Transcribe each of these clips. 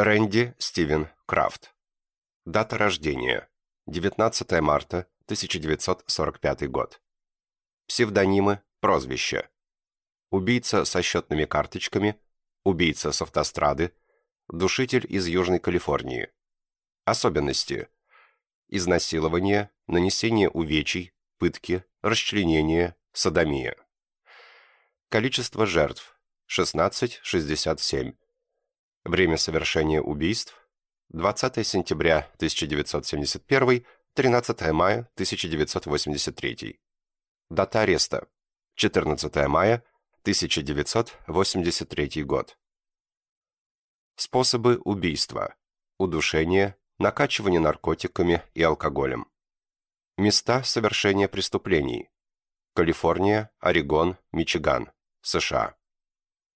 Рэнди Стивен Крафт. Дата рождения. 19 марта 1945 год. Псевдонимы, прозвища. Убийца со счетными карточками, убийца с автострады, душитель из Южной Калифорнии. Особенности. Изнасилование, нанесение увечий, пытки, расчленение, садомия. Количество жертв. 16-67. Время совершения убийств. 20 сентября 1971, 13 мая 1983. Дата ареста. 14 мая 1983 год. Способы убийства. Удушение, накачивание наркотиками и алкоголем. Места совершения преступлений. Калифорния, Орегон, Мичиган, США.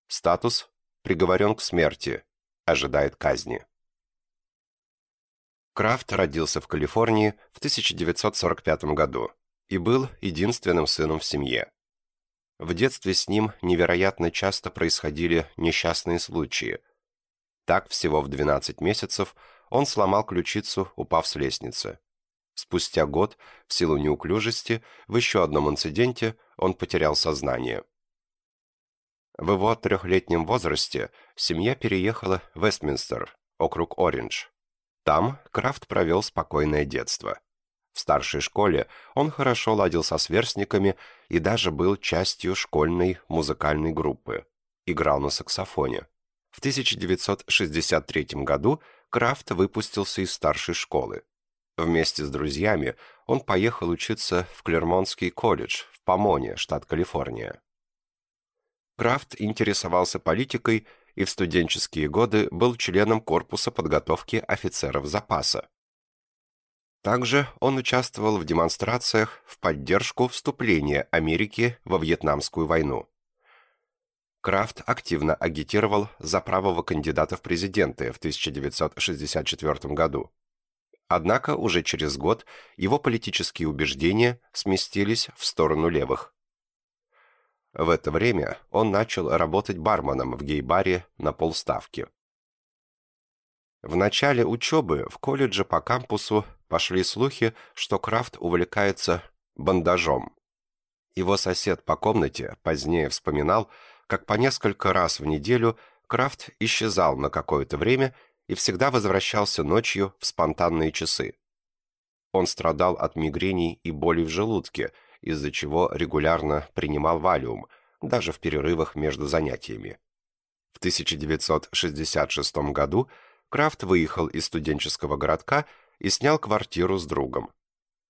Статус – приговорен к смерти, ожидает казни. Крафт родился в Калифорнии в 1945 году и был единственным сыном в семье. В детстве с ним невероятно часто происходили несчастные случаи. Так, всего в 12 месяцев он сломал ключицу, упав с лестницы. Спустя год, в силу неуклюжести, в еще одном инциденте он потерял сознание. В его трехлетнем возрасте семья переехала в Вестминстер, округ Ориндж. Там Крафт провел спокойное детство. В старшей школе он хорошо ладил со сверстниками и даже был частью школьной музыкальной группы. Играл на саксофоне. В 1963 году Крафт выпустился из старшей школы. Вместе с друзьями он поехал учиться в Клермонтский колледж в Помоне, штат Калифорния. Крафт интересовался политикой и в студенческие годы был членом корпуса подготовки офицеров запаса. Также он участвовал в демонстрациях в поддержку вступления Америки во Вьетнамскую войну. Крафт активно агитировал за правого кандидата в президенты в 1964 году. Однако уже через год его политические убеждения сместились в сторону левых. В это время он начал работать барменом в гей-баре на полставки. В начале учебы в колледже по кампусу пошли слухи, что Крафт увлекается бандажом. Его сосед по комнате позднее вспоминал, как по несколько раз в неделю Крафт исчезал на какое-то время и всегда возвращался ночью в спонтанные часы. Он страдал от мигрений и боли в желудке, из-за чего регулярно принимал валиум, даже в перерывах между занятиями. В 1966 году Крафт выехал из студенческого городка и снял квартиру с другом.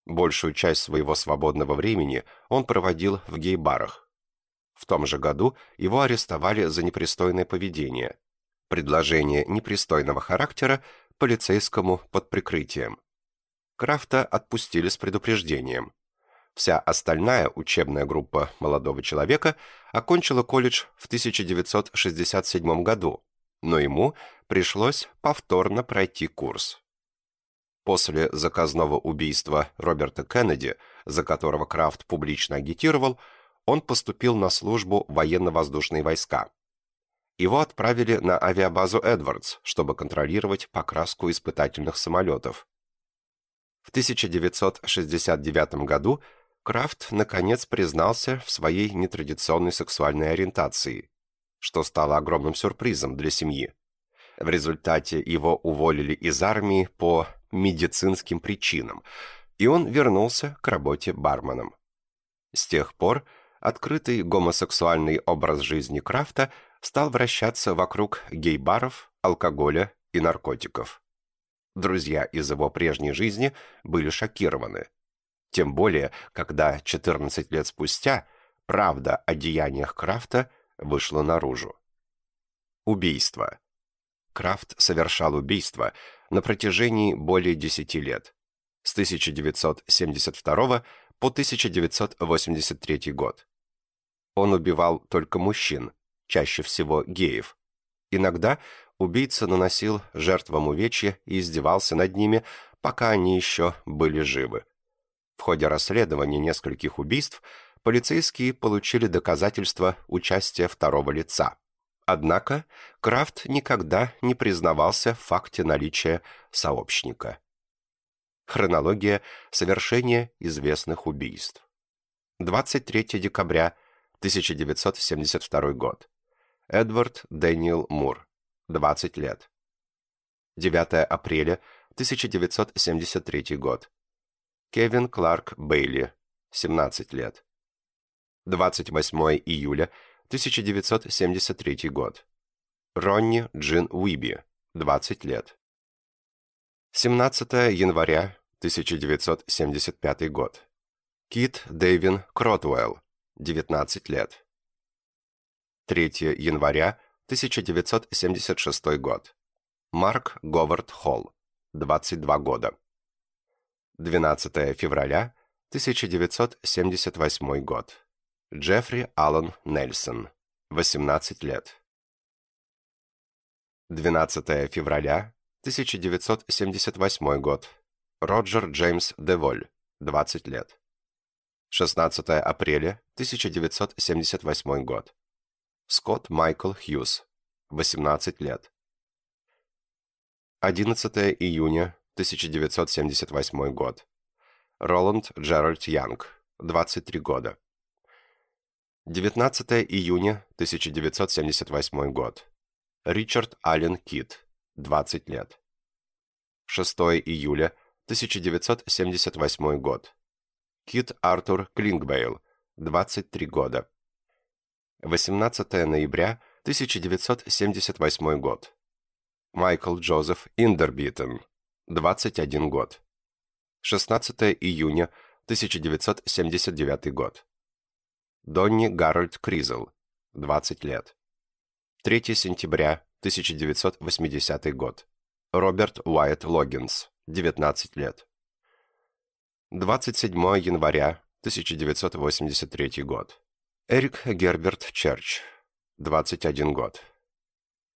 Большую часть своего свободного времени он проводил в гей-барах. В том же году его арестовали за непристойное поведение. Предложение непристойного характера полицейскому под прикрытием. Крафта отпустили с предупреждением. Вся остальная учебная группа молодого человека окончила колледж в 1967 году, но ему пришлось повторно пройти курс. После заказного убийства Роберта Кеннеди, за которого Крафт публично агитировал, он поступил на службу военно-воздушные войска. Его отправили на авиабазу Эдвардс, чтобы контролировать покраску испытательных самолетов. В 1969 году Крафт наконец признался в своей нетрадиционной сексуальной ориентации, что стало огромным сюрпризом для семьи. В результате его уволили из армии по медицинским причинам, и он вернулся к работе барменом. С тех пор открытый гомосексуальный образ жизни Крафта стал вращаться вокруг гей-баров, алкоголя и наркотиков. Друзья из его прежней жизни были шокированы – тем более, когда 14 лет спустя правда о деяниях Крафта вышла наружу. Убийство. Крафт совершал убийство на протяжении более 10 лет, с 1972 по 1983 год. Он убивал только мужчин, чаще всего геев. Иногда убийца наносил жертвам увечья и издевался над ними, пока они еще были живы. В ходе расследования нескольких убийств полицейские получили доказательства участия второго лица. Однако Крафт никогда не признавался в факте наличия сообщника. Хронология совершения известных убийств. 23 декабря 1972 год. Эдвард Дэниел Мур, 20 лет. 9 апреля 1973 год. Кевин Кларк Бейли, 17 лет. 28 июля 1973 год. Ронни Джин Уиби, 20 лет. 17 января 1975 год. Кит Дэвин Кротуэлл, 19 лет. 3 января 1976 год. Марк Говард Холл, 22 года. 12 февраля 1978 год. Джеффри Аллен Нельсон, 18 лет. 12 февраля 1978 год. Роджер Джеймс Деволь, 20 лет. 16 апреля 1978 год. Скотт Майкл Хьюз, 18 лет. 11 июня 1978 год. Роланд Джеральд Янг, 23 года. 19 июня 1978 год. Ричард Аллен Кит, 20 лет. 6 июля 1978 год. Кит Артур Клингбейл, 23 года. 18 ноября 1978 год. Майкл Джозеф Индербитен, 21 год. 16 июня 1979 год. Донни Гарольд Кризел, 20 лет. 3 сентября 1980 год. Роберт Уайт Логинс, 19 лет. 27 января 1983 год. Эрик Герберт Черч, 21 год.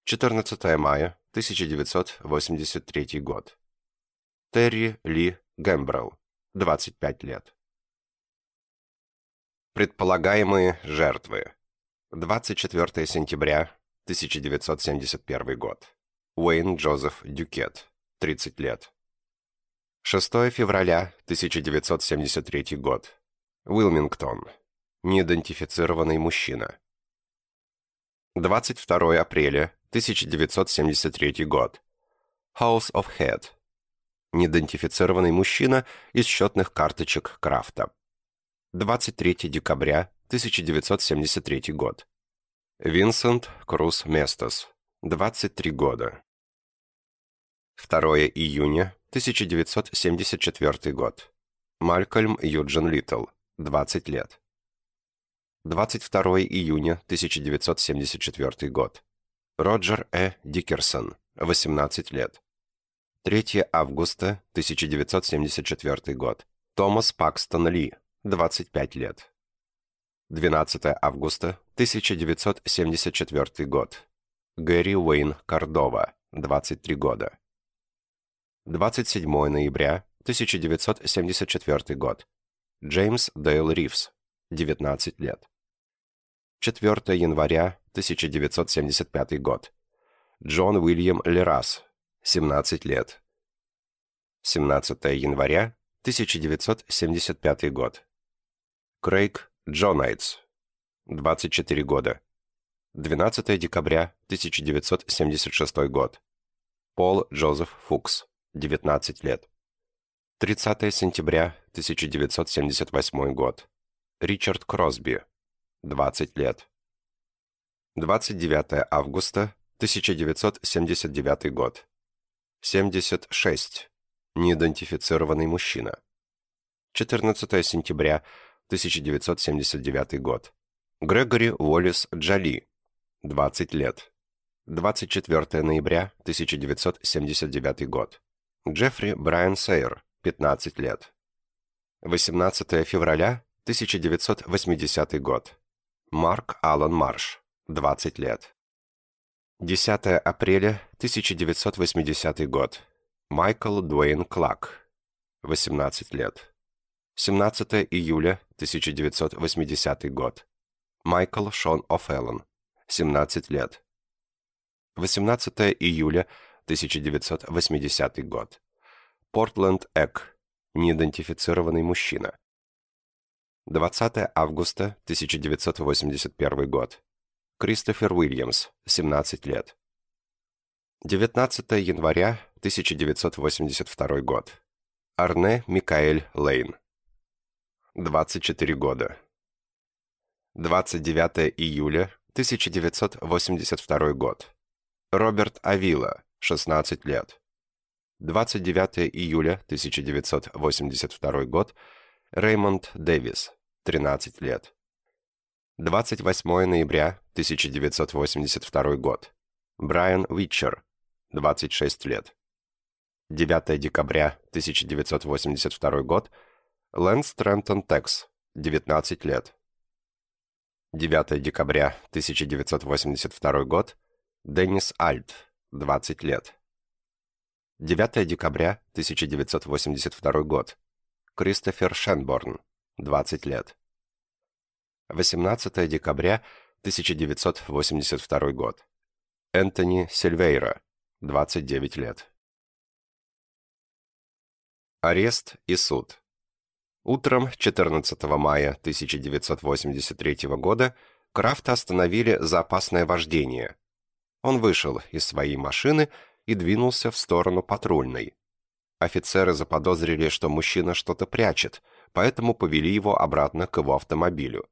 14 мая 1983 год. Терри Ли Гэмбрелл, 25 лет. Предполагаемые жертвы. 24 сентября 1971 год. Уэйн Джозеф Дюкет, 30 лет. 6 февраля 1973 год. Уилмингтон. Неидентифицированный мужчина. 22 апреля 1973 год. House of Head. Неидентифицированный мужчина из счетных карточек Крафта. 23 декабря 1973 год. Винсент Круз Местос, 23 года. 2 июня 1974 год. Малькольм Юджин Литтл, 20 лет. 22 июня 1974 год. Роджер Э. Дикерсон, 18 лет. 3 августа 1974 год. Томас Пакстон Ли, 25 лет. 12 августа 1974 год. Гэри Уэйн Кордова, 23 года. 27 ноября 1974 год. Джеймс Дейл Ривз, 19 лет. 4 января 1975 год. Джон Уильям Лерас, 17 лет. 17 января 1975 год. Крейг Джонайтс, 24 года. 12 декабря 1976 год. Пол Джозеф Фукс, 19 лет. 30 сентября 1978 год. Ричард Кросби, 20 лет. 29 августа 1979 год. 76. Неидентифицированный мужчина. 14 сентября 1979 год. Грегори Уоллес Джоли, 20 лет. 24 ноября 1979 год. Джеффри Брайан Сейер, 15 лет. 18 февраля 1980 год. Марк Аллан Марш, 20 лет. 10 апреля 1980 год. Майкл Дуэйн Клак, 18 лет. 17 июля 1980 год. Майкл Шон О'Феллон, 17 лет. 18 июля 1980 год. Портленд Эк. Неидентифицированный мужчина. 20 августа 1981 год. Кристофер Уильямс, 17 лет. 19 января 1982 год. Арне Микаэль Лейн. 24 года. 29 июля 1982 год. Роберт Авила, 16 лет. 29 июля 1982 год. Реймонд Дэвис, 13 лет. 28 ноября 1982 год. Брайан Уитчер, 26 лет. 9 декабря 1982 год. Лэнс Трентон Текс, 19 лет. 9 декабря 1982 год. Деннис Альт, 20 лет. 9 декабря 1982 год. Кристофер Шенборн, 20 лет. 18 декабря 1982 год. Энтони Сильвейра, 29 лет. Арест и суд. Утром 14 мая 1983 года Крафта остановили за опасное вождение. Он вышел из своей машины и двинулся в сторону патрульной. Офицеры заподозрили, что мужчина что-то прячет, поэтому повели его обратно к его автомобилю.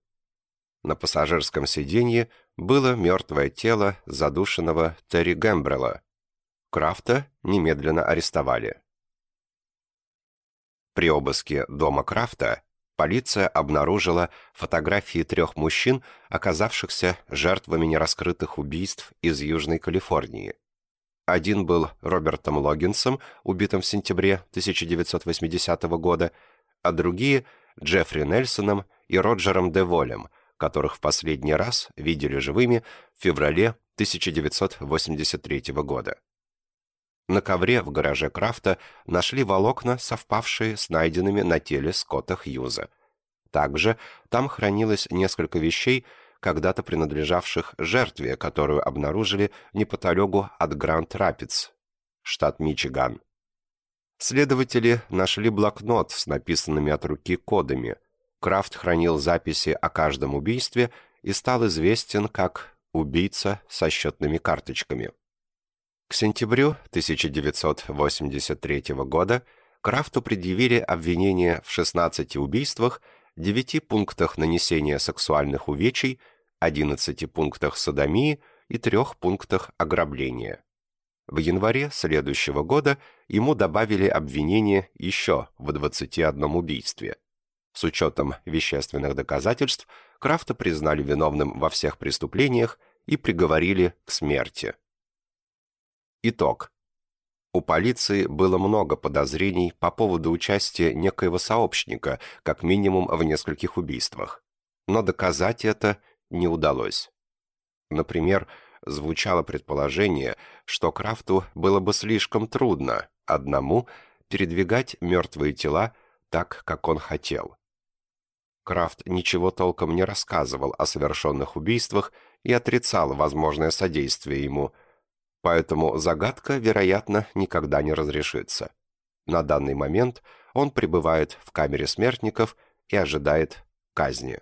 На пассажирском сиденье было мертвое тело задушенного Терри Гэмбрелла. Крафта немедленно арестовали. При обыске дома Крафта полиция обнаружила фотографии трех мужчин, оказавшихся жертвами нераскрытых убийств из Южной Калифорнии. Один был Робертом Логинсом, убитым в сентябре 1980 года, а другие – Джеффри Нельсоном и Роджером Деволем, которых в последний раз видели живыми в феврале 1983 года. На ковре в гараже Крафта нашли волокна, совпавшие с найденными на теле Скотта Хьюза. Также там хранилось несколько вещей, когда-то принадлежавших жертве, которую обнаружили неподалеку от Гранд-Рапидс, штат Мичиган. Следователи нашли блокнот с написанными от руки кодами. Крафт хранил записи о каждом убийстве и стал известен как «убийца со счетными карточками». К сентябрю 1983 года Крафту предъявили обвинение в 16 убийствах, 9 пунктах нанесения сексуальных увечий, 11 пунктах садомии и 3 пунктах ограбления. В январе следующего года ему добавили обвинение еще в 21 убийстве. С учетом вещественных доказательств Крафта признали виновным во всех преступлениях и приговорили к смерти. Итог. У полиции было много подозрений по поводу участия некоего сообщника, как минимум в нескольких убийствах. Но доказать это не удалось. Например, звучало предположение, что Крафту было бы слишком трудно одному передвигать мертвые тела так, как он хотел. Крафт ничего толком не рассказывал о совершенных убийствах и отрицал возможное содействие ему, поэтому загадка, вероятно, никогда не разрешится. На данный момент он пребывает в камере смертников и ожидает казни.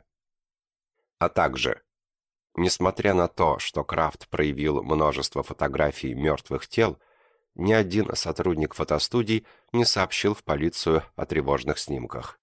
А также, несмотря на то, что Крафт проявил множество фотографий мертвых тел, ни один сотрудник фотостудий не сообщил в полицию о тревожных снимках.